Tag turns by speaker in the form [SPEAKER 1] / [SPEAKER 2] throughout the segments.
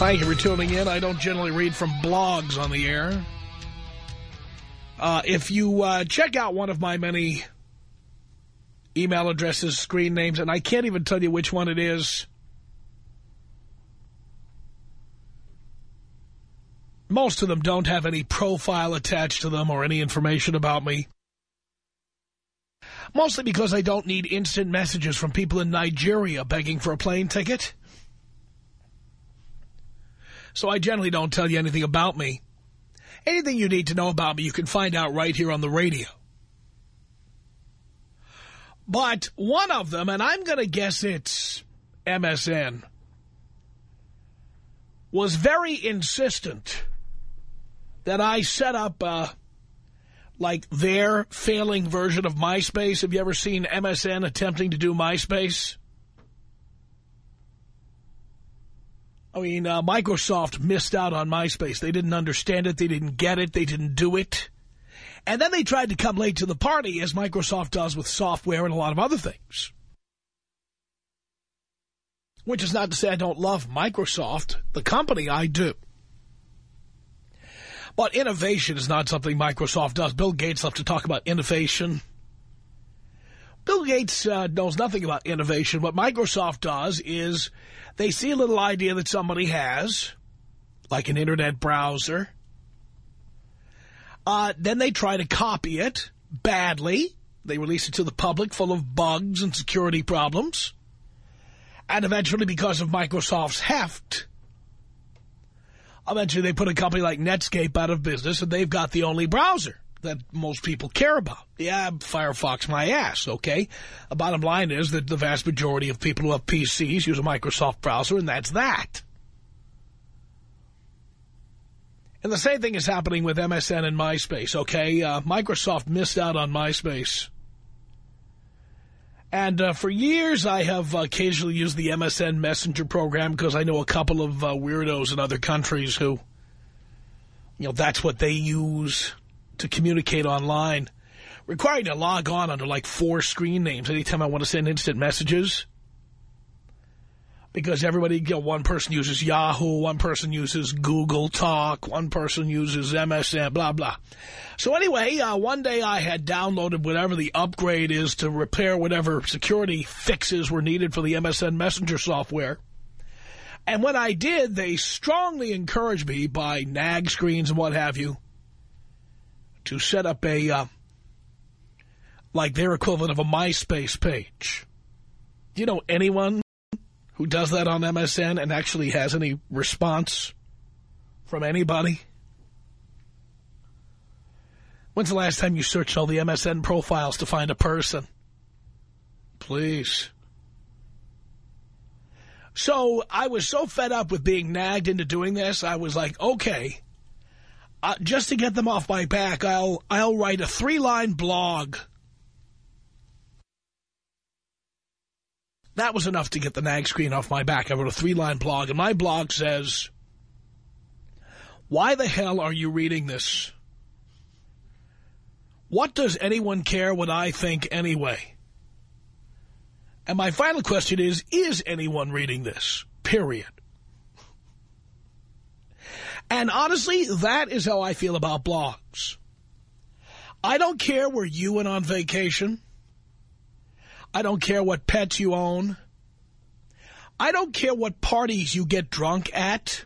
[SPEAKER 1] Thank you for tuning in. I don't generally read from blogs on the air. Uh, if you uh, check out one of my many email addresses, screen names, and I can't even tell you which one it is. Most of them don't have any profile attached to them or any information about me. Mostly because I don't need instant messages from people in Nigeria begging for a plane ticket. So I generally don't tell you anything about me. Anything you need to know about me, you can find out right here on the radio. But one of them, and I'm going to guess it's MSN, was very insistent that I set up, uh, like, their failing version of MySpace. Have you ever seen MSN attempting to do MySpace? I mean, uh, Microsoft missed out on MySpace. They didn't understand it. They didn't get it. They didn't do it. And then they tried to come late to the party, as Microsoft does with software and a lot of other things. Which is not to say I don't love Microsoft. The company, I do. But innovation is not something Microsoft does. Bill Gates loves to talk about innovation. Bill Gates uh, knows nothing about innovation. What Microsoft does is they see a little idea that somebody has, like an Internet browser, uh, then they try to copy it badly. They release it to the public full of bugs and security problems. And eventually, because of Microsoft's heft, eventually they put a company like Netscape out of business and they've got the only browser that most people care about. Yeah, Firefox my ass, okay? The bottom line is that the vast majority of people who have PCs use a Microsoft browser and that's that. And the same thing is happening with MSN and MySpace, okay? Uh, Microsoft missed out on MySpace. And uh, for years, I have occasionally used the MSN Messenger program because I know a couple of uh, weirdos in other countries who, you know, that's what they use to communicate online. Requiring to log on under like four screen names anytime I want to send instant messages because everybody, you know, one person uses Yahoo, one person uses Google Talk, one person uses MSN, blah, blah. So anyway, uh, one day I had downloaded whatever the upgrade is to repair whatever security fixes were needed for the MSN Messenger software. And when I did, they strongly encouraged me by nag screens and what have you to set up a, uh, like their equivalent of a MySpace page. Do you know anyone who does that on MSN and actually has any response from anybody? When's the last time you searched all the MSN profiles to find a person? Please. So I was so fed up with being nagged into doing this, I was like, okay, uh, just to get them off my back, I'll I'll write a three-line blog That was enough to get the nag screen off my back. I wrote a three-line blog, and my blog says, Why the hell are you reading this? What does anyone care what I think anyway? And my final question is, is anyone reading this? Period. And honestly, that is how I feel about blogs. I don't care where you went on vacation. I don't care what pets you own. I don't care what parties you get drunk at.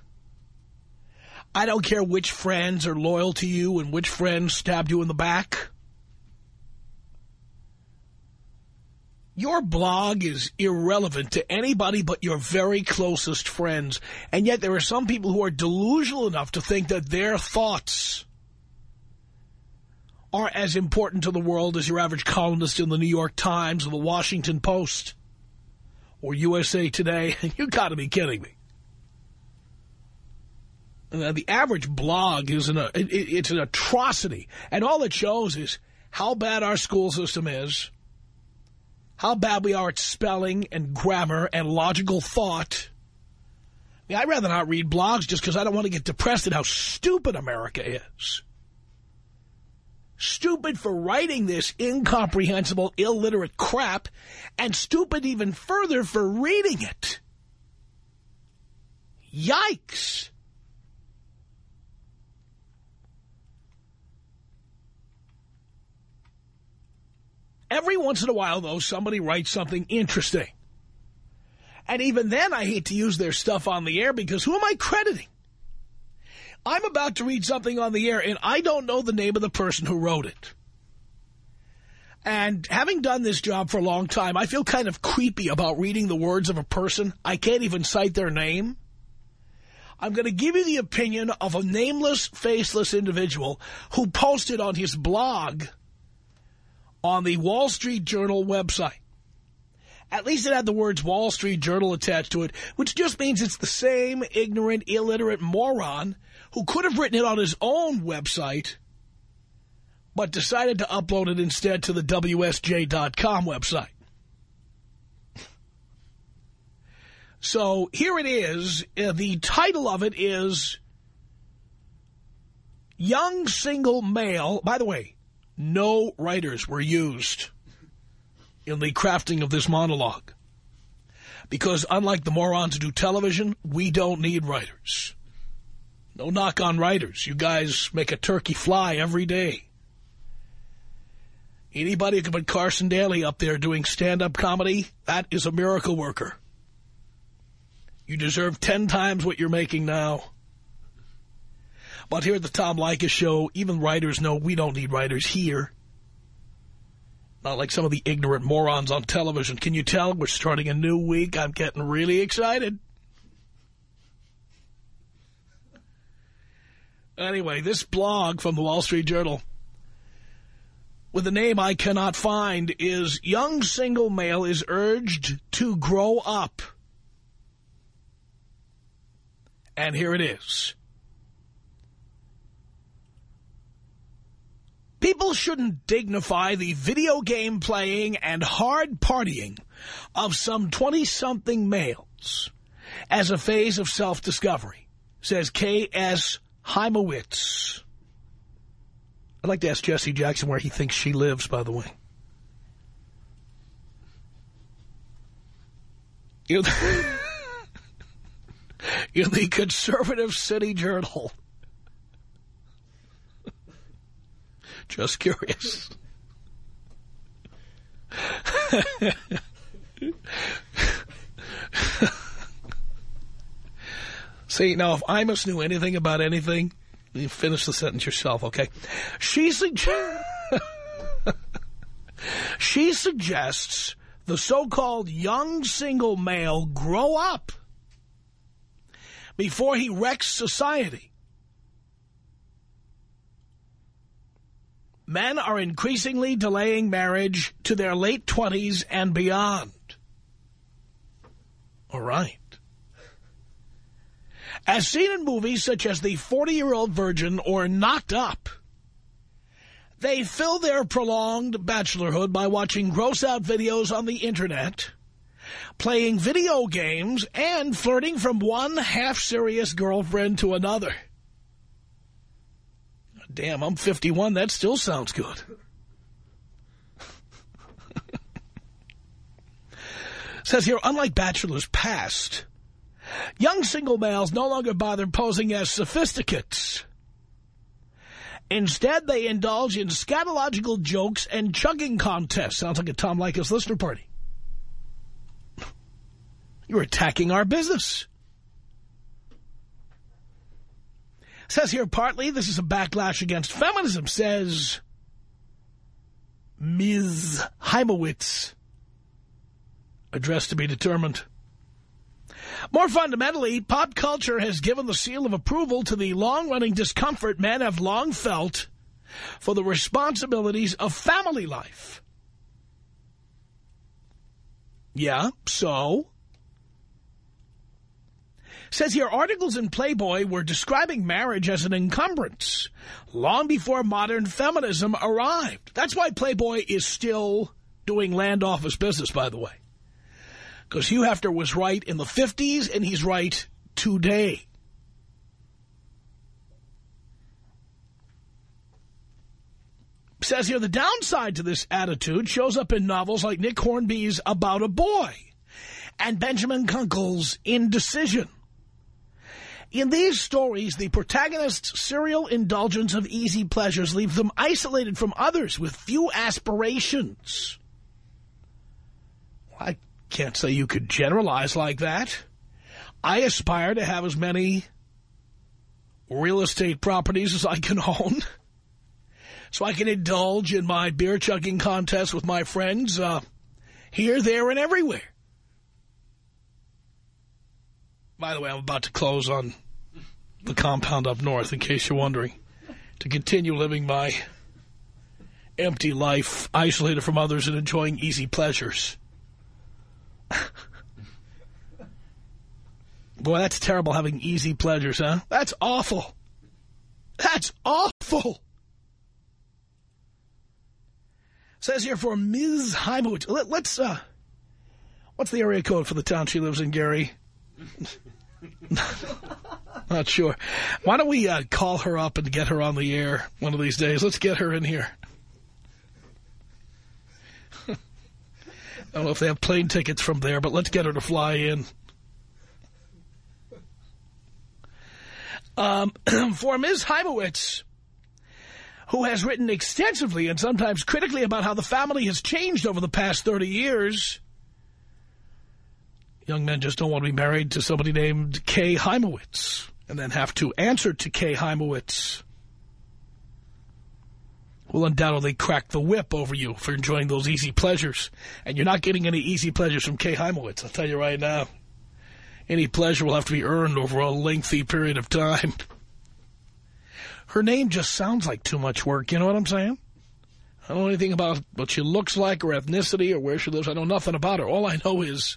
[SPEAKER 1] I don't care which friends are loyal to you and which friends stabbed you in the back. Your blog is irrelevant to anybody but your very closest friends. And yet there are some people who are delusional enough to think that their thoughts are as important to the world as your average columnist in the New York Times or the Washington Post or USA Today. you got to be kidding me. Uh, the average blog is an, it, it's an atrocity. And all it shows is how bad our school system is, how bad we are at spelling and grammar and logical thought. I mean, I'd rather not read blogs just because I don't want to get depressed at how stupid America is. Stupid for writing this incomprehensible, illiterate crap, and stupid even further for reading it. Yikes. Every once in a while, though, somebody writes something interesting. And even then, I hate to use their stuff on the air because who am I crediting? I'm about to read something on the air, and I don't know the name of the person who wrote it. And having done this job for a long time, I feel kind of creepy about reading the words of a person. I can't even cite their name. I'm going to give you the opinion of a nameless, faceless individual who posted on his blog on the Wall Street Journal website. At least it had the words Wall Street Journal attached to it, which just means it's the same ignorant, illiterate moron who could have written it on his own website, but decided to upload it instead to the WSJ.com website. So here it is. Uh, the title of it is Young Single Male. By the way, no writers were used in the crafting of this monologue. Because unlike the morons who do television, we don't need writers. No knock on writers. You guys make a turkey fly every day. Anybody who can put Carson Daly up there doing stand-up comedy, that is a miracle worker. You deserve ten times what you're making now. But here at the Tom Leykis show, even writers know we don't need writers here. Not like some of the ignorant morons on television. Can you tell we're starting a new week? I'm getting really excited. Anyway, this blog from the Wall Street Journal with a name I cannot find is Young Single Male is Urged to Grow Up. And here it is. People shouldn't dignify the video game playing and hard partying of some 20-something males as a phase of self-discovery, says K.S. Hymowitz. I'd like to ask Jesse Jackson where he thinks she lives, by the way. In the, in the Conservative City Journal. Just curious. See, now, if Imus knew anything about anything, you finish the sentence yourself, okay? She, she suggests the so-called young single male grow up before he wrecks society. Men are increasingly delaying marriage to their late 20s and beyond. All right. As seen in movies such as The 40-Year-Old Virgin or Knocked Up, they fill their prolonged bachelorhood by watching gross-out videos on the Internet, playing video games, and flirting from one half-serious girlfriend to another. Damn, I'm 51. That still sounds good. Says here, unlike bachelors past, young single males no longer bother posing as sophisticates. Instead, they indulge in scatological jokes and chugging contests. Sounds like a Tom Leykis listener party. You're attacking our business. Says here, partly, this is a backlash against feminism, says Ms. Hymowitz. Address to be determined. More fundamentally, pop culture has given the seal of approval to the long-running discomfort men have long felt for the responsibilities of family life. Yeah, so? Says here, articles in Playboy were describing marriage as an encumbrance long before modern feminism arrived. That's why Playboy is still doing land office business, by the way. Because Hugh Hefner was right in the 50s, and he's right today. Says here, the downside to this attitude shows up in novels like Nick Hornby's About a Boy and Benjamin Kunkel's Indecision. In these stories, the protagonist's serial indulgence of easy pleasures leaves them isolated from others with few aspirations. I can't say you could generalize like that. I aspire to have as many real estate properties as I can own so I can indulge in my beer chugging contest with my friends uh, here, there, and everywhere. By the way, I'm about to close on the compound up north, in case you're wondering, to continue living my empty life, isolated from others and enjoying easy pleasures. Boy, that's terrible having easy pleasures, huh? That's awful. That's awful. Says here for Ms. Hymowitz. Let, us uh, what's the area code for the town she lives in, Gary? Not sure. Why don't we uh, call her up and get her on the air one of these days? Let's get her in here. I don't know if they have plane tickets from there, but let's get her to fly in. Um, for Ms. Hymowitz, who has written extensively and sometimes critically about how the family has changed over the past 30 years. Young men just don't want to be married to somebody named Kay Hymowitz and then have to answer to Kay Hymowitz. Will undoubtedly crack the whip over you for enjoying those easy pleasures. And you're not getting any easy pleasures from Kay Hymowitz, I'll tell you right now. Any pleasure will have to be earned over a lengthy period of time. Her name just sounds like too much work, you know what I'm saying? I don't know anything about what she looks like or ethnicity or where she lives. I know nothing about her. All I know is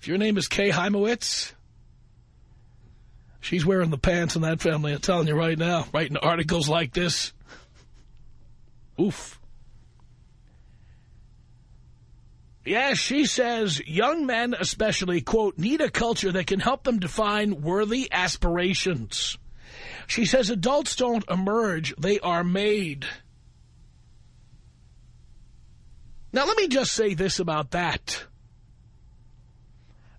[SPEAKER 1] if your name is Kay Hymowitz, she's wearing the pants in that family. I'm telling you right now, writing articles like this. Oof. Yes, she says young men especially, quote, need a culture that can help them define worthy aspirations. She says adults don't emerge, they are made. Now, let me just say this about that.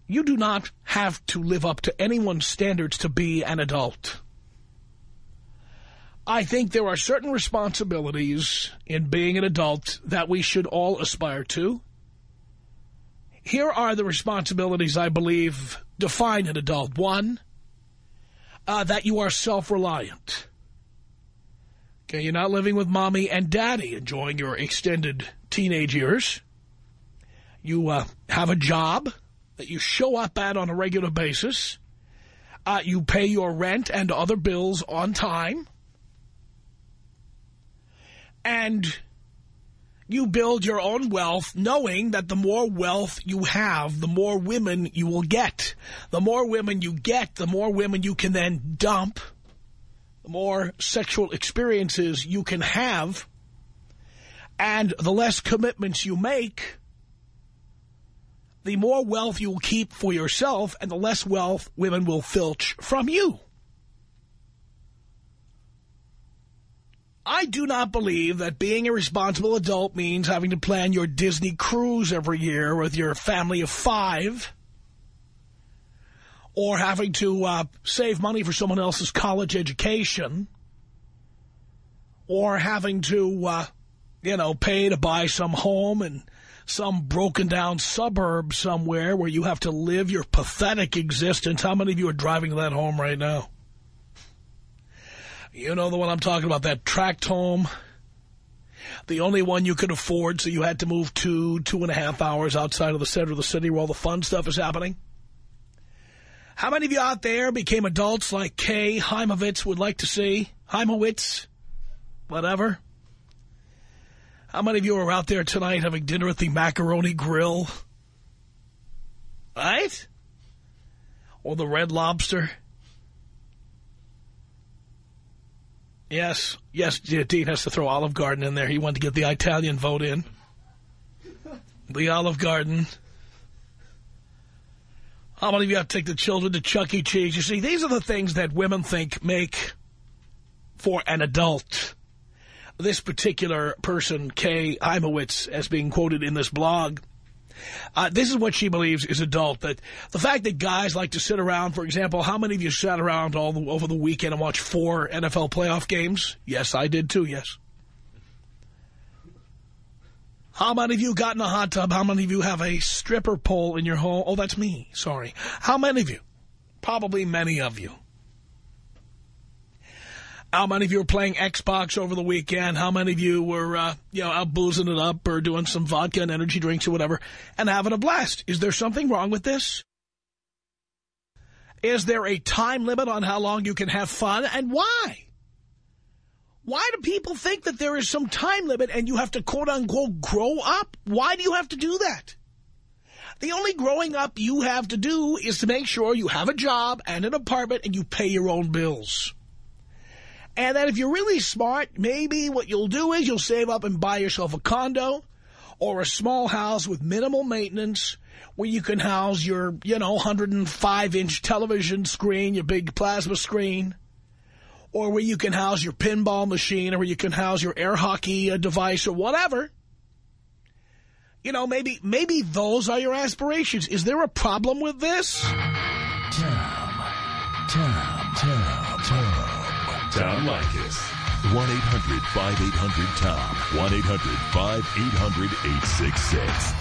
[SPEAKER 1] You do not have to live up to anyone's standards to be an adult. I think there are certain responsibilities in being an adult that we should all aspire to. Here are the responsibilities I believe define an adult. One, uh, that you are self-reliant. Okay, you're not living with mommy and daddy enjoying your extended teenage years. You uh, have a job that you show up at on a regular basis. Uh, you pay your rent and other bills on time. And you build your own wealth knowing that the more wealth you have, the more women you will get. The more women you get, the more women you can then dump. The more sexual experiences you can have. And the less commitments you make, the more wealth you will keep for yourself and the less wealth women will filch from you. I do not believe that being a responsible adult means having to plan your Disney cruise every year with your family of five or having to uh, save money for someone else's college education or having to, uh, you know, pay to buy some home and some broken down suburb somewhere where you have to live your pathetic existence. How many of you are driving that home right now? You know the one I'm talking about, that tract home. The only one you could afford, so you had to move two, two and a half hours outside of the center of the city where all the fun stuff is happening. How many of you out there became adults like Kay Hymowitz would like to see? Heimowitz? Whatever. How many of you are out there tonight having dinner at the Macaroni Grill? Right? Or the Red Lobster? Yes, yes, Dean has to throw Olive Garden in there. He wanted to get the Italian vote in. The Olive Garden. How many of you have to take the children to Chuck E. Cheese? You see, these are the things that women think make for an adult. This particular person, Kay Hymowitz, as being quoted in this blog, uh, this is what she believes is adult. That the fact that guys like to sit around, for example, how many of you sat around all the, over the weekend and watched four NFL playoff games? Yes, I did too, yes. How many of you got in a hot tub? How many of you have a stripper pole in your home? Oh, that's me. Sorry. How many of you? Probably many of you. How many of you were playing Xbox over the weekend? How many of you were, uh, you know, out boozing it up or doing some vodka and energy drinks or whatever and having a blast? Is there something wrong with this? Is there a time limit on how long you can have fun and why? Why do people think that there is some time limit and you have to quote-unquote grow up? Why do you have to do that? The only growing up you have to do is to make sure you have a job and an apartment and you pay your own bills. And then if you're really smart, maybe what you'll do is you'll save up and buy yourself a condo or a small house with minimal maintenance where you can house your, you know, 105-inch television screen, your big plasma screen, or where you can house your pinball machine or where you can house your air hockey uh, device or whatever. You know, maybe maybe those are your aspirations. Is there a problem with this?
[SPEAKER 2] Tom, Tom. Tom Leykis. 1-800-5800-TOM. 1-800-5800-866.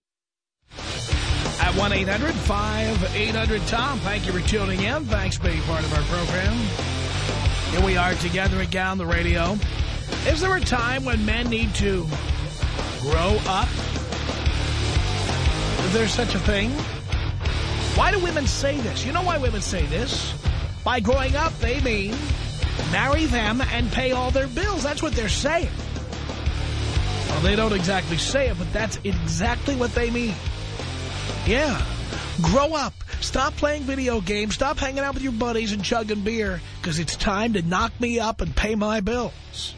[SPEAKER 1] At 1-800-5800-TOM. Thank you for tuning in. Thanks for being part of our program. Here we are together again on the radio. Is there a time when men need to grow up? Is there such a thing? Why do women say this? You know why women say this? By growing up, they mean marry them and pay all their bills. That's what they're saying. Well, they don't exactly say it, but that's exactly what they mean. Yeah. Grow up. Stop playing video games. Stop hanging out with your buddies and chugging beer because it's time to knock me up and pay my bills.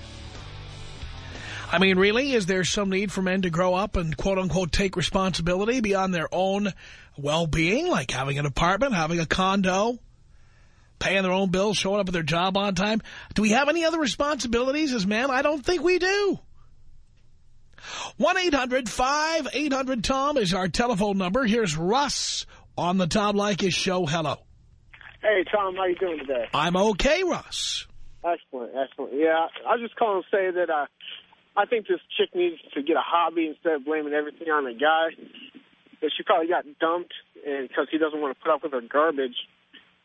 [SPEAKER 1] I mean, really, is there some need for men to grow up and quote-unquote take responsibility beyond their own well-being, like having an apartment, having a condo, paying their own bills, showing up at their job on time? Do we have any other responsibilities as men? I don't think we do. 1-800-5800-TOM is our telephone number. Here's Russ on the Tom Leykis show. Hello.
[SPEAKER 3] Hey, Tom, how you doing today?
[SPEAKER 1] I'm okay, Russ.
[SPEAKER 3] Excellent, excellent. Yeah, I just calling to say that I, I think this chick needs to get a hobby instead of blaming everything on the guy. That she probably got dumped and because he doesn't want to put up with her garbage.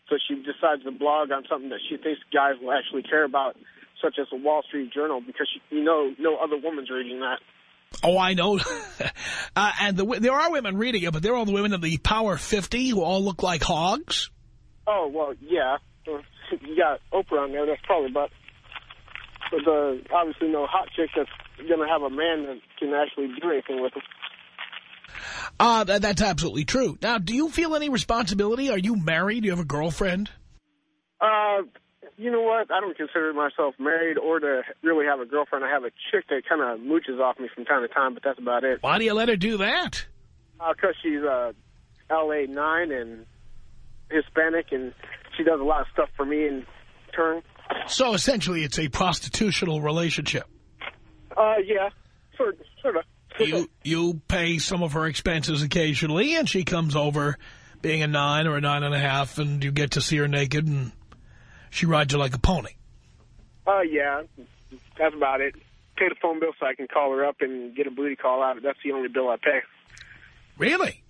[SPEAKER 3] So she decides to blog on something that she thinks guys will actually care about, such as the Wall Street Journal, because she, you know no other woman's reading that.
[SPEAKER 1] Oh, I know. uh, and the, there are women reading it, but they're all the women of the Power 50 who all look like hogs.
[SPEAKER 3] Oh, well, yeah. You got Oprah on there. That's probably about... But the, obviously no hot chick that's going to have a man that can actually do anything with him.
[SPEAKER 1] Uh, that, that's absolutely true. Now, do you feel any responsibility? Are you married? Do you have a girlfriend?
[SPEAKER 3] Uh, you know what? I don't consider myself married or to really have a girlfriend. I have a chick that kind of mooches off me from time to time, but that's about it.
[SPEAKER 1] Why do you let her do that?
[SPEAKER 3] Because uh, she's uh, LA nine and Hispanic, and she does a lot of stuff for me in turn.
[SPEAKER 1] So essentially it's a prostitutional relationship.
[SPEAKER 3] Uh, yeah, sort sort of.
[SPEAKER 1] You, you pay some of her expenses occasionally, and she comes over being a nine or a nine and a half, and you get to see her naked, and she rides you like a pony.
[SPEAKER 3] Uh, yeah, that's about it. Pay the phone bill so I can call her up and get a booty call out. That's the only bill I pay.
[SPEAKER 1] Really?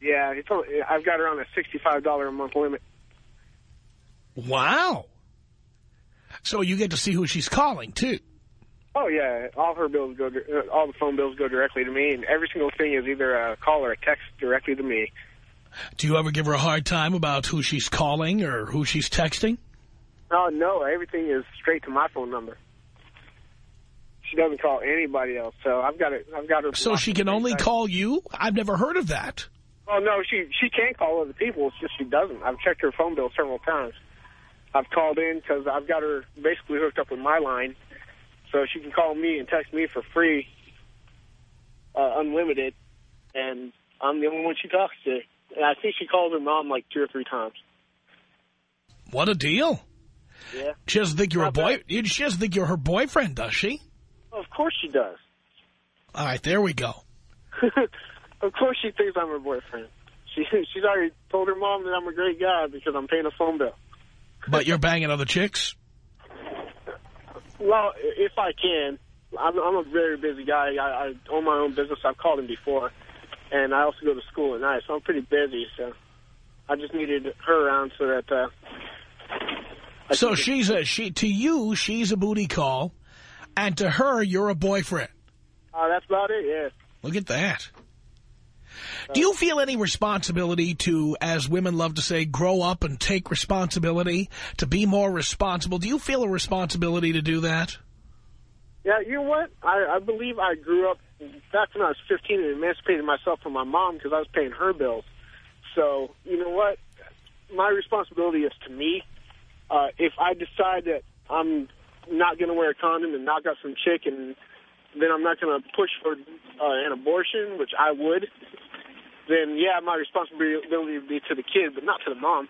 [SPEAKER 3] Yeah, it's only, I've got her on a $65 a month limit.
[SPEAKER 1] Wow. So you get to see who she's calling, too.
[SPEAKER 3] Oh, yeah, all her bills go, uh, all the phone bills go directly to me, and every single thing is either a call or a text directly to me.
[SPEAKER 1] Do you ever give her a hard time about who she's calling or who she's texting?
[SPEAKER 3] Oh, no, everything is straight to my phone number. She doesn't call anybody else, so I've got it. I've got her.
[SPEAKER 1] So she can only call you? I've never heard of that.
[SPEAKER 3] Oh no, she she can call other people. It's just she doesn't. I've checked her phone bill several times. I've called in because I've got her basically hooked up with my line, so she can call me and text me for free, uh, unlimited, and I'm the only one she talks to. And I think she calls her mom like two or three times.
[SPEAKER 1] What a deal.
[SPEAKER 3] Yeah.
[SPEAKER 1] She doesn't think you're
[SPEAKER 3] Not
[SPEAKER 1] a boy.
[SPEAKER 3] bad.
[SPEAKER 1] She doesn't think you're her boyfriend, does she?
[SPEAKER 3] Of course she does.
[SPEAKER 1] All right, there we go.
[SPEAKER 3] of course she thinks I'm her boyfriend. She she's already told her mom that I'm a great guy because I'm paying a phone bill.
[SPEAKER 1] But you're banging other chicks?
[SPEAKER 3] Well, if I can, I'm, I'm a very busy guy. I, I own my own business. I've called him before, and I also go to school at night, so I'm pretty busy. So I just needed her around so that. Uh, I
[SPEAKER 1] So she's a she to you. She's a booty call, and to her, you're a boyfriend.
[SPEAKER 3] Uh, that's about it. Yeah.
[SPEAKER 1] Look at that. Do you feel any responsibility to, as women love to say, grow up and take responsibility, to be more responsible? Do you feel a responsibility to do that?
[SPEAKER 3] Yeah, you know what? I, I believe I grew up back when I was 15 and emancipated myself from my mom because I was paying her bills. So, you know what? My responsibility is to me. Uh, if I decide that I'm not going to wear a condom and knock out some chick and then I'm not going to push for uh, an abortion, which I would, then, yeah, my responsibility would be to the kid, but not to the mom.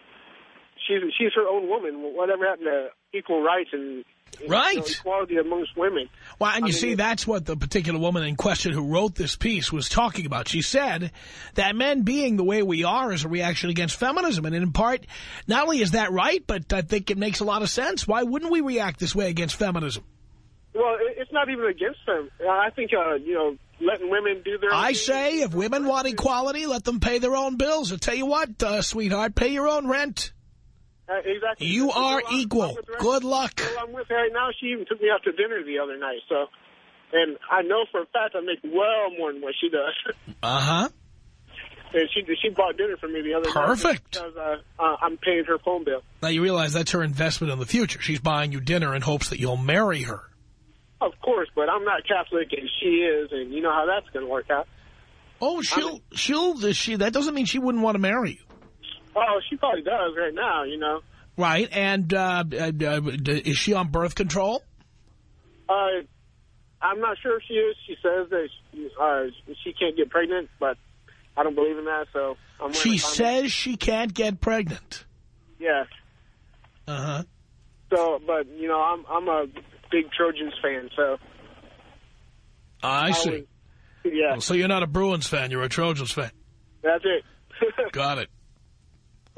[SPEAKER 3] She's, she's her own woman. Whatever happened to equal rights and you know,
[SPEAKER 1] Right.
[SPEAKER 3] equality amongst women?
[SPEAKER 1] Well, and you
[SPEAKER 3] I mean,
[SPEAKER 1] see, that's what the particular woman in question who wrote this piece was talking about. She said that men being the way we are is a reaction against feminism. And in part, not only is that right, but I think it makes a lot of sense. Why wouldn't we react this way against feminism?
[SPEAKER 3] Well, it's not even against them. I think, uh, you know, letting women do their own
[SPEAKER 1] I say if women want equality, let them pay their own bills. I tell you what, uh, sweetheart, pay your own rent.
[SPEAKER 3] Uh, exactly.
[SPEAKER 1] You are equal.
[SPEAKER 3] I'm with right-
[SPEAKER 1] Good luck.
[SPEAKER 3] girl I'm with her right now, she even took me out to dinner the other night. So, and I know for a fact I make well more than what she does.
[SPEAKER 1] Uh-huh.
[SPEAKER 3] and she she bought dinner for me the other night.
[SPEAKER 1] Perfect.
[SPEAKER 3] Because uh, uh, I'm paying her phone bill.
[SPEAKER 1] Now, you realize that's her investment in the future. She's buying you dinner in hopes that you'll marry her.
[SPEAKER 3] Of course, but I'm not Catholic and she is, and you know how that's going to work out.
[SPEAKER 1] Oh, she'll, she'll, she, that doesn't mean she wouldn't want to marry you.
[SPEAKER 3] Oh, she probably does right now, you know.
[SPEAKER 1] Right, and uh, uh, uh, is she on birth control?
[SPEAKER 3] Uh, I'm not sure if she is. She says that she, uh, she can't get pregnant, but I don't believe in that, so I'm
[SPEAKER 1] She says she can't get pregnant.
[SPEAKER 3] Yeah.
[SPEAKER 1] Uh-huh.
[SPEAKER 3] So, but, you know, I'm I'm a big Trojans fan, so.
[SPEAKER 1] I see.
[SPEAKER 3] yeah,
[SPEAKER 1] So you're not a Bruins fan, you're a Trojans fan.
[SPEAKER 3] that's it.
[SPEAKER 1] Got it.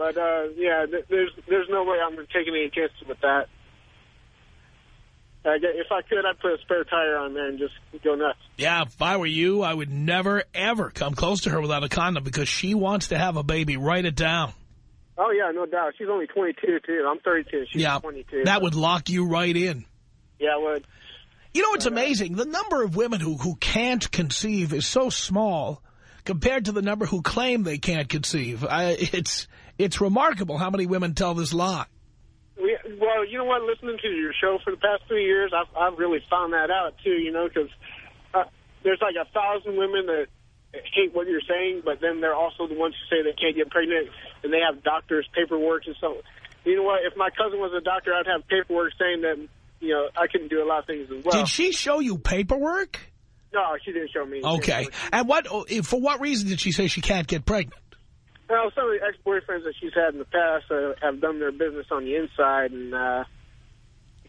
[SPEAKER 3] But, uh, yeah, th there's there's no way I'm taking any chances with that. I if I could, I'd put a spare tire on there and just go nuts.
[SPEAKER 1] Yeah, if I were you, I would never, ever come close to her without a condom because she wants to have a baby. Write it down.
[SPEAKER 3] Oh, yeah, no doubt. She's only 22, too. I'm 32. She's
[SPEAKER 1] yeah,
[SPEAKER 3] 22.
[SPEAKER 1] that would lock you right in.
[SPEAKER 3] Yeah, it would.
[SPEAKER 1] You know, it's amazing. The number of women who, who can't conceive is so small compared to the number who claim they can't conceive. I, it's it's remarkable how many women tell this lie.
[SPEAKER 3] We, well, you know what? Listening to your show for the past three years, I've, I've really found that out, too, you know, because uh, there's like a thousand women that hate what you're saying, but then they're also the ones who say they can't get pregnant, and they have doctors' paperwork and so You know what? If my cousin was a doctor, I'd have paperwork saying that, you know, I couldn't do a lot of things as well.
[SPEAKER 1] Did she show you paperwork?
[SPEAKER 3] No, she didn't show me.
[SPEAKER 1] Okay. And what for what reason did she say she can't get pregnant?
[SPEAKER 3] Well, some of the ex-boyfriends that she's had in the past uh, have done their business on the inside, and uh,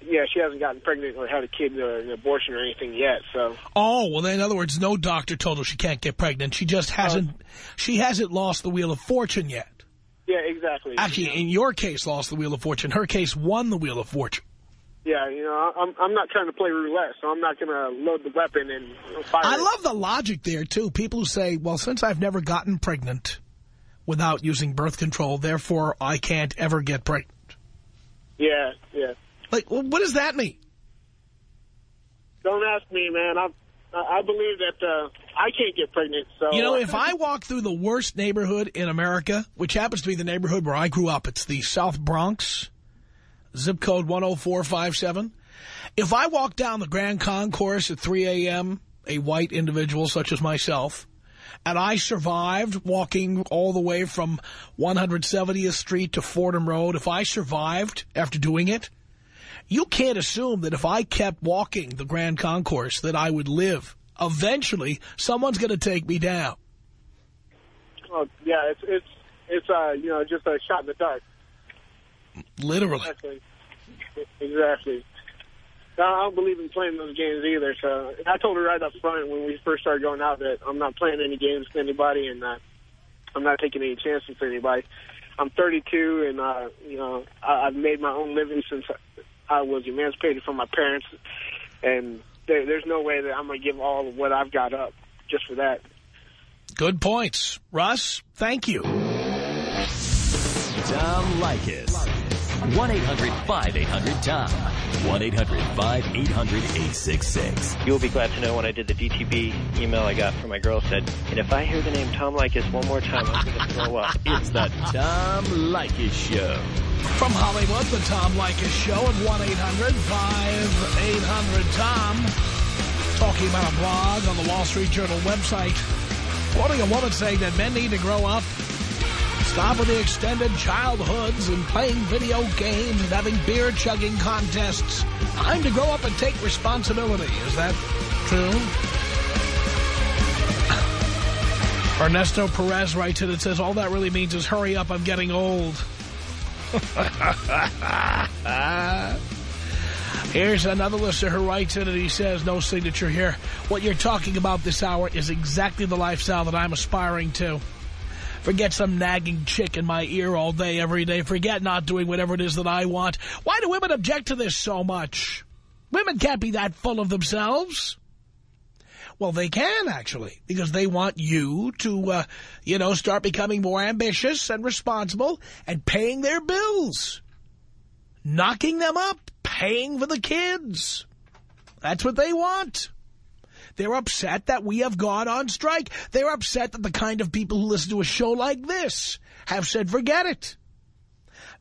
[SPEAKER 3] yeah, she hasn't gotten pregnant or had a kid or an abortion or anything yet. So.
[SPEAKER 1] Oh well, then in other words, no doctor told her she can't get pregnant. She just hasn't. Uh, she hasn't lost the wheel of fortune yet.
[SPEAKER 3] Yeah, exactly.
[SPEAKER 1] Actually, in your case, lost the wheel of fortune. Her case won the wheel of fortune.
[SPEAKER 3] Yeah, you know, I'm I'm not trying to play roulette, so I'm not going to load the weapon and fire
[SPEAKER 1] I
[SPEAKER 3] it.
[SPEAKER 1] love the logic there, too. People who say, well, since I've never gotten pregnant without using birth control, therefore I can't ever get pregnant.
[SPEAKER 3] Yeah, yeah.
[SPEAKER 1] Like, well, what does that mean?
[SPEAKER 3] Don't ask me, man. I I believe that uh, I can't get pregnant. So
[SPEAKER 1] You know, if I walk through the worst neighborhood in America, which happens to be the neighborhood where I grew up, it's the South Bronx, zip code 10457. If I walk down the Grand Concourse at 3 a.m., a white individual such as myself, and I survived walking all the way from 170th Street to Fordham Road, if I survived after doing it, you can't assume that if I kept walking the Grand Concourse that I would live. Eventually, someone's going to take me down.
[SPEAKER 3] Oh, yeah, it's, it's, it's uh, you know, just a shot in the dark.
[SPEAKER 1] Literally.
[SPEAKER 3] Exactly. Exactly. I don't believe in playing those games either. So I told her right up front when we first started going out that I'm not playing any games with anybody and uh, I'm not taking any chances for anybody. I'm 32 and, uh, you know, I, I've made my own living since I was emancipated from my parents. And there, there's no way that I'm going to give all of what I've got up just for that.
[SPEAKER 1] Good points. Russ, thank you.
[SPEAKER 2] Tom Leykis. 1-800-5800-TOM. 1-800-5800-866.
[SPEAKER 4] You'll be glad to know when I did the DTB email I got from my girl said, and if I hear the name Tom Leykis one more time, I'm going to throw up.
[SPEAKER 2] It's the Tom Leykis Show.
[SPEAKER 1] From Hollywood, the Tom Leykis Show at 1-800-5800-TOM. Talking about a blog on the Wall Street Journal website. Quoting a woman saying that men need to grow up, stop with the extended childhoods and playing video games and having beer-chugging contests. Time to grow up and take responsibility. Is that true? Ernesto Perez writes it. and says, all that really means is hurry up, I'm getting old. Here's another listener who writes in and he says, no signature here. What you're talking about this hour is exactly the lifestyle that I'm aspiring to. Forget some nagging chick in my ear all day, every day. Forget not doing whatever it is that I want. Why do women object to this so much? Women can't be that full of themselves. Well, they can, actually, because they want you to, uh, you know, start becoming more ambitious and responsible and paying their bills. Knocking them up, paying for the kids. That's what they want. They're upset that we have gone on strike. They're upset that the kind of people who listen to a show like this have said, forget it.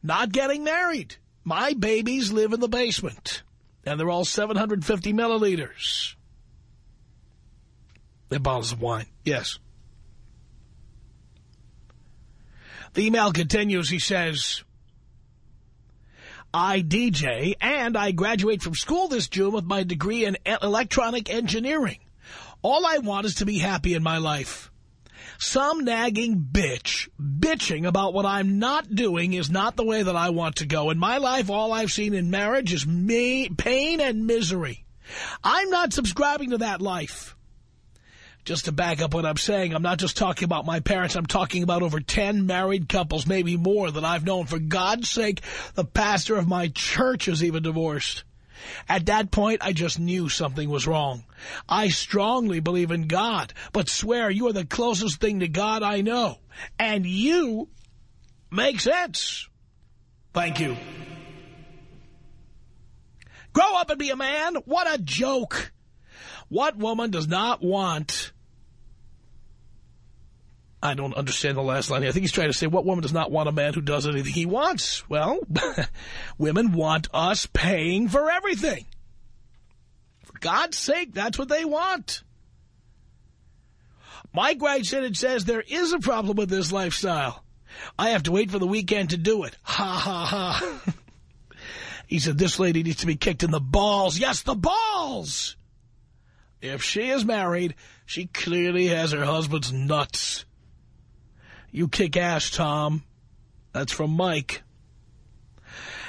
[SPEAKER 1] Not getting married. My babies live in the basement. And they're all 750 milliliters. They're bottles of wine. Yes. The email continues. He says, I DJ and I graduate from school this June with my degree in electronic engineering. All I want is to be happy in my life. Some nagging bitch bitching about what I'm not doing is not the way that I want to go. In my life, all I've seen in marriage is me, pain and misery. I'm not subscribing to that life. Just to back up what I'm saying, I'm not just talking about my parents. I'm talking about over 10 married couples, maybe more, that I've known. For God's sake, the pastor of my church is even divorced. At that point, I just knew something was wrong. I strongly believe in God, but swear you are the closest thing to God I know. And you make sense. Thank you. Grow up and be a man? What a joke. What woman does not want... I don't understand the last line. I think he's trying to say, what woman does not want a man who does anything he wants? Well, women want us paying for everything. For God's sake, that's what they want. Mike writes in says, there is a problem with this lifestyle. I have to wait for the weekend to do it. Ha, ha, ha. he said, this lady needs to be kicked in the balls. Yes, the balls! If she is married, she clearly has her husband's nuts. You kick ass, Tom. That's from Mike.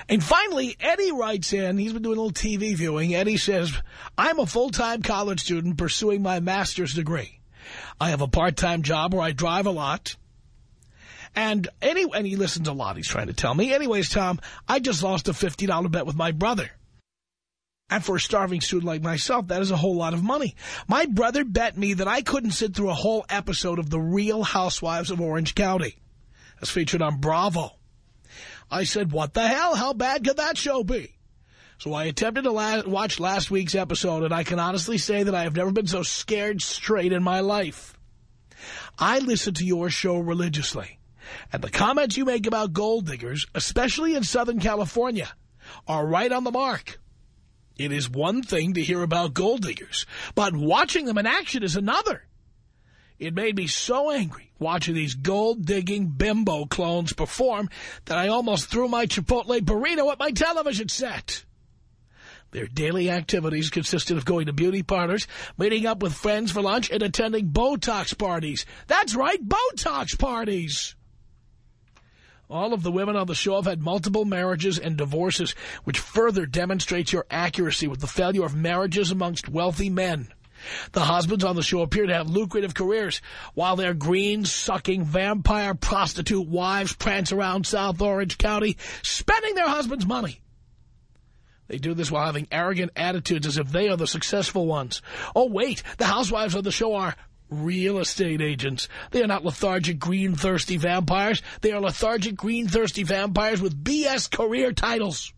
[SPEAKER 1] And finally, Eddie writes in, he's been doing a little TV viewing. Eddie says, I'm a full-time college student pursuing my master's degree. I have a part-time job where I drive a lot. And, any, and he listens a lot, he's trying to tell me. Anyways, Tom, I just lost a $50 bet with my brother. And for a starving student like myself, that is a whole lot of money. My brother bet me that I couldn't sit through a whole episode of The Real Housewives of Orange County. That's featured on Bravo. I said, what the hell? How bad could that show be? So I attempted to la watch last week's episode, and I can honestly say that I have never been so scared straight in my life. I listen to your show religiously, and the comments you make about gold diggers, especially in Southern California, are right on the mark. It is one thing to hear about gold diggers, but watching them in action is another. It made me so angry watching these gold-digging bimbo clones perform that I almost threw my Chipotle burrito at my television set. Their daily activities consisted of going to beauty parlors, meeting up with friends for lunch, and attending Botox parties. That's right, Botox parties! All of the women on the show have had multiple marriages and divorces, which further demonstrates your accuracy with the failure of marriages amongst wealthy men. The husbands on the show appear to have lucrative careers, while their green-sucking vampire prostitute wives prance around South Orange County, spending their husbands' money. They do this while having arrogant attitudes as if they are the successful ones. Oh, wait, the housewives of the show are real estate agents. They are not lethargic, green-thirsty vampires. They are lethargic, green-thirsty vampires with BS career titles.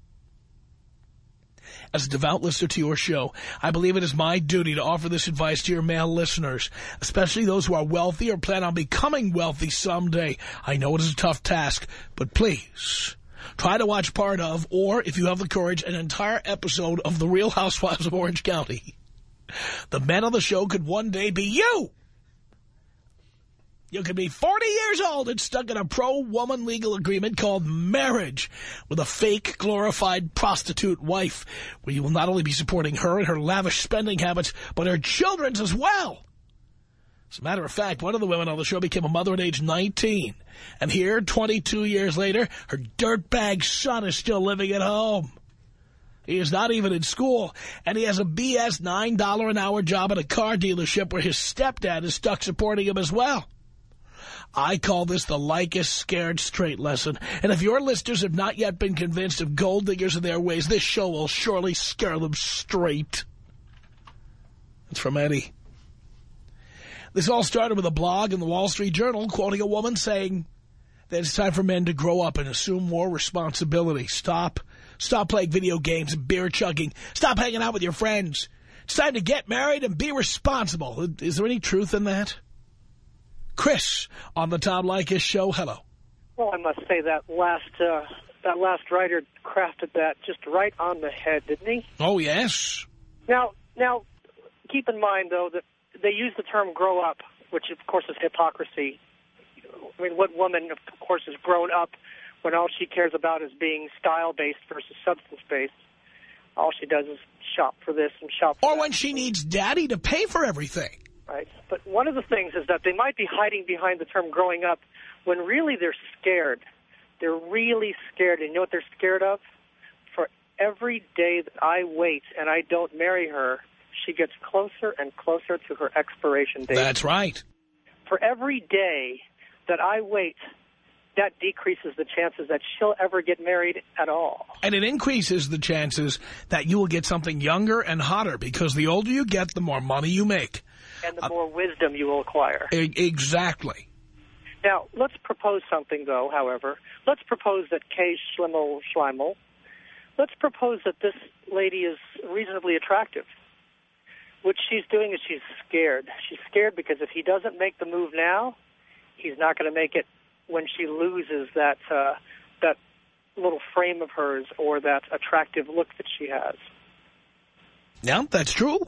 [SPEAKER 1] As a devout listener to your show, I believe it is my duty to offer this advice to your male listeners, especially those who are wealthy or plan on becoming wealthy someday. I know it is a tough task, but please try to watch part of, or if you have the courage, an entire episode of The Real Housewives of Orange County. The men on the show could one day be you. You could be 40 years old and stuck in a pro-woman legal agreement called marriage with a fake, glorified prostitute wife, where you will not only be supporting her and her lavish spending habits, but her children's as well. As a matter of fact, one of the women on the show became a mother at age 19. And here, 22 years later, her dirtbag son is still living at home. He is not even in school, and he has a BS $9 an hour job at a car dealership where his stepdad is stuck supporting him as well. I call this the Leykis scared straight lesson. And if your listeners have not yet been convinced of gold diggers and their ways, this show will surely scare them straight. It's from Eddie. This all started with a blog in the Wall Street Journal quoting a woman saying that it's time for men to grow up and assume more responsibility. Stop. Stop playing video games and beer chugging. Stop hanging out with your friends. It's time to get married and be responsible. Is there any truth in that? Chris on the Tom Leykis show. Hello.
[SPEAKER 5] Well, I must say that last uh, that last writer crafted that just right on the head, didn't he?
[SPEAKER 1] Oh, yes.
[SPEAKER 5] Now, now, keep in mind, though, that they use the term grow up, which, of course, is hypocrisy. I mean, what woman, of course, is grown up when all she cares about is being style-based versus substance-based? All she does is shop for this and shop for
[SPEAKER 1] Or
[SPEAKER 5] that.
[SPEAKER 1] when she needs daddy to pay for everything.
[SPEAKER 5] Right. But one of the things is that they might be hiding behind the term growing up when really they're scared. They're really scared. And you know what they're scared of? For every day that I wait and I don't marry her, she gets closer and closer to her expiration date.
[SPEAKER 1] That's right.
[SPEAKER 5] For every day that I wait, that decreases the chances that she'll ever get married at all.
[SPEAKER 1] And it increases the chances that you will get something younger and hotter because the older you get, the more money you make.
[SPEAKER 5] And the uh, more wisdom you will acquire.
[SPEAKER 1] E exactly.
[SPEAKER 5] Now, let's propose something, though, however. Let's propose that Kay Schlimmel Schleimel, let's propose that this lady is reasonably attractive. What she's doing is she's scared. She's scared because if he doesn't make the move now, he's not going to make it when she loses that uh, that little frame of hers or that attractive look that she has.
[SPEAKER 1] Yeah, that's true.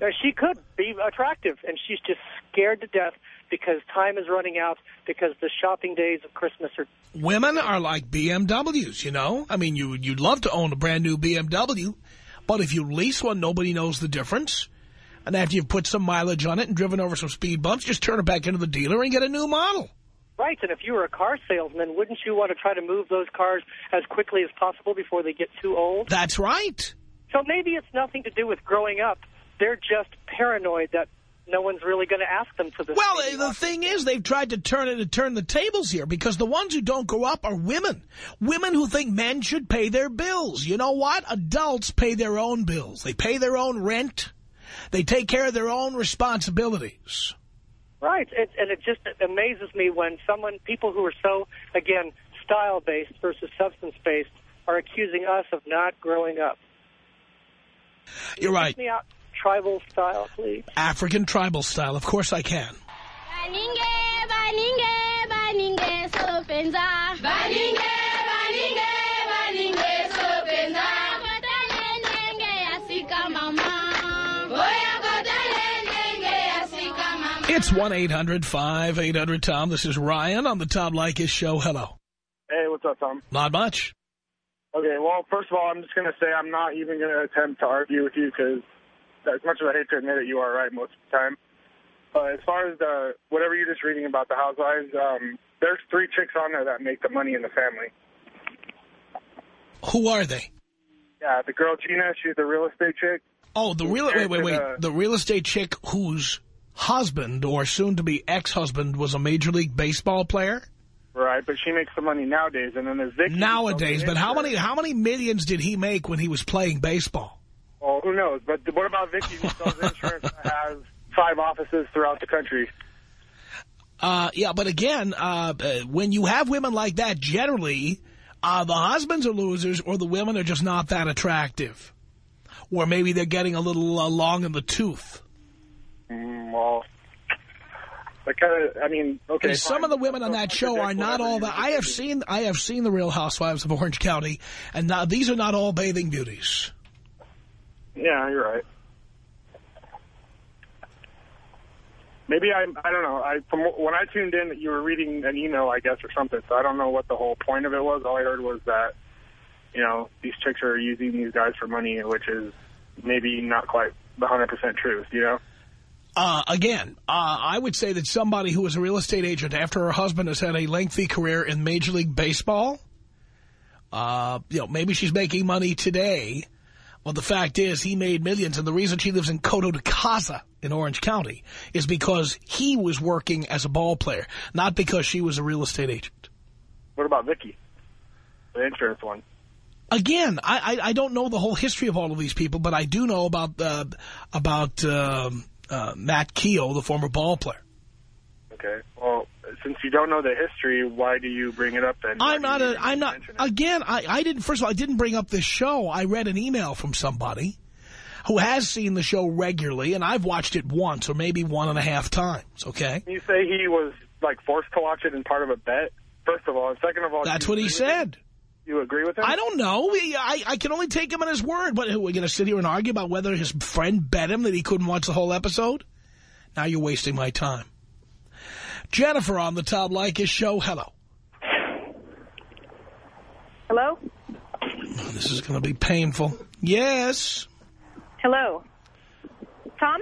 [SPEAKER 5] Now, she could be attractive, and she's just scared to death because time is running out, because the shopping days of Christmas are...
[SPEAKER 1] Women are like BMWs, you know? I mean, you, you'd love to own a brand new BMW, but if you lease one, nobody knows the difference. And after you've put some mileage on it and driven over some speed bumps, just turn it back into the dealer and get a new model.
[SPEAKER 5] Right, and if you were a car salesman, wouldn't you want to try to move those cars as quickly as possible before they get too old?
[SPEAKER 1] That's right.
[SPEAKER 5] So maybe it's nothing to do with growing up. They're just paranoid that no one's really going to ask them to this.
[SPEAKER 1] Well, the thing is, they've tried to turn it to turn the tables here because the ones who don't grow up are women. Women who think men should pay their bills. You know what? Adults pay their own bills. They pay their own rent. They take care of their own responsibilities.
[SPEAKER 5] Right, it, and it just amazes me when someone, people who are so, again, style-based versus substance-based, are accusing us of not growing up.
[SPEAKER 1] You're right.
[SPEAKER 5] Me out tribal style, please.
[SPEAKER 1] African tribal style. Of course I can.
[SPEAKER 6] Baninge, baninge, baninge, sopenza.
[SPEAKER 1] It's 1-800-5800-TOM. This is Ryan on the Tom Leykis Show. Hello.
[SPEAKER 7] Hey, what's up, Tom?
[SPEAKER 1] Not much.
[SPEAKER 7] Okay, well, first of all, I'm just going to say I'm not even going to attempt to argue with you because as much as I hate to admit it, you are right most of the time. But as far as the whatever you're just reading about the housewives, um, there's three chicks on there that make the money in the family.
[SPEAKER 1] Who are they?
[SPEAKER 7] Yeah, the girl Jeana, she's the real estate chick.
[SPEAKER 1] Oh, the real wait, wait, wait. The real estate chick whose husband or soon-to-be ex-husband was a Major League Baseball player?
[SPEAKER 7] Right, but she makes the money nowadays. And then there's Vicki.
[SPEAKER 1] Nowadays, but how many how many millions did he make when he was playing baseball?
[SPEAKER 7] Well, who knows? But what about Vicki who sells insurance has five offices throughout the country?
[SPEAKER 1] Uh, yeah, but again, uh, uh, when you have women like that, generally, uh, the husbands are losers or the women are just not that attractive. Or maybe they're getting a little uh, long in the tooth.
[SPEAKER 7] Mm, well, that kind of, I mean, okay.
[SPEAKER 1] And some
[SPEAKER 7] fine.
[SPEAKER 1] of the women on that show are not all that. I have seen I have seen the Real Housewives of Orange County, and now these are not all bathing beauties.
[SPEAKER 7] Yeah, you're right. Maybe I I don't know. I from when I tuned in, you were reading an email, I guess, or something. So I don't know what the whole point of it was. All I heard was that you know these chicks are using these guys for money, which is maybe not quite the hundred percent truth. You know.
[SPEAKER 1] Uh, again, uh, I would say that somebody who is a real estate agent after her husband has had a lengthy career in Major League Baseball, uh, you know, maybe she's making money today. Well, the fact is he made millions, and the reason she lives in Coto de Caza in Orange County is because he was working as a ball player, not because she was a real estate agent.
[SPEAKER 7] What about Vicki, the insurance one?
[SPEAKER 1] Again, I, I, I don't know the whole history of all of these people, but I do know about uh, about um, uh, Matt Keough, the former ball player.
[SPEAKER 7] Okay. Well, since you don't know the history, why do you bring it up then?
[SPEAKER 1] I'm not a, I'm not, again, I, I didn't, first of all, I didn't bring up this show. I read an email from somebody who has seen the show regularly, and I've watched it once or maybe one and a half times, okay?
[SPEAKER 7] You say he was like forced to watch it and part of a bet. First of all, and second of all,
[SPEAKER 1] That's what he said.
[SPEAKER 7] You agree with him?
[SPEAKER 1] I don't know. We- I, I can only take him at his word. But we're going to sit here and argue about whether his friend bet him that he couldn't watch the whole episode? Now you're wasting my time. Jennifer on the Tom Leykis show. Hello.
[SPEAKER 8] Hello?
[SPEAKER 1] Oh, this is going to be painful. Yes.
[SPEAKER 8] Hello. Tom?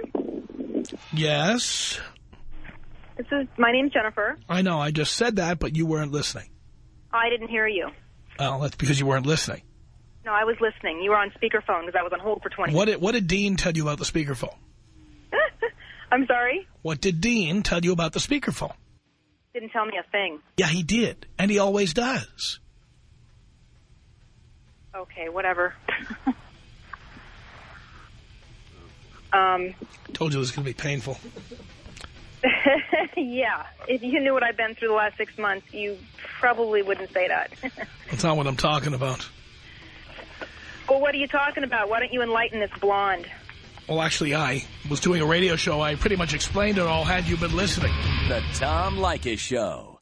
[SPEAKER 1] Yes.
[SPEAKER 8] This is my name's Jennifer.
[SPEAKER 1] I know. I just said that, but you weren't listening.
[SPEAKER 8] I didn't hear you.
[SPEAKER 1] Well, that's because you weren't listening.
[SPEAKER 8] No, I was listening. You were on speakerphone because I was on hold for 20
[SPEAKER 1] What did, what did Dean tell you about the speakerphone?
[SPEAKER 8] I'm sorry?
[SPEAKER 1] What did Dean tell you about the speakerphone?
[SPEAKER 8] Didn't tell me a thing.
[SPEAKER 1] Yeah, he did. And he always does.
[SPEAKER 8] Okay, whatever. um,
[SPEAKER 1] Told you it was going to be painful.
[SPEAKER 8] yeah. If you knew what I've been through the last six months, you probably wouldn't say that.
[SPEAKER 1] That's not what I'm talking about.
[SPEAKER 8] well, what are you talking about? Why don't you enlighten this blonde?
[SPEAKER 1] Well, actually, I was doing a radio show. I pretty much explained it all had you been listening.
[SPEAKER 2] The Tom Leykis Show.